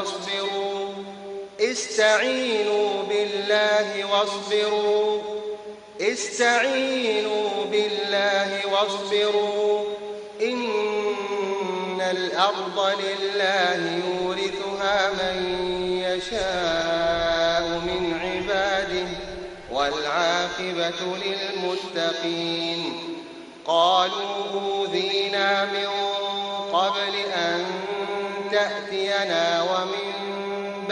واصبروا. استعينوا بالله واصبروا. استعينوا بالله واصبروا. إن الأرض لله يورثها من يشاء من عباده والعاقبة للمتقين.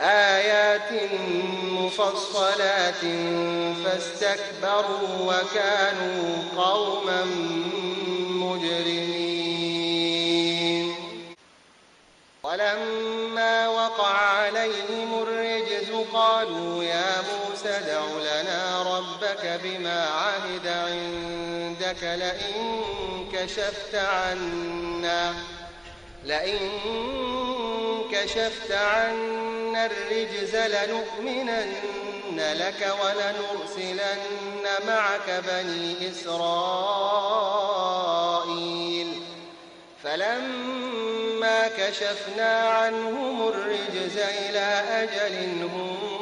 آيات مفصلات فاستكبروا وكانوا قوما مجرمين. ولما وقع عليهم الرجز قالوا يا موسى ادع لنا ربك بما عهد عندك لئن كشفت عنا لئن كشفت عنا الرجز لنؤمنن لك ولنرسلن معك بني إسرائيل. فلما كشفنا عنهم الرجز إلى أجل هم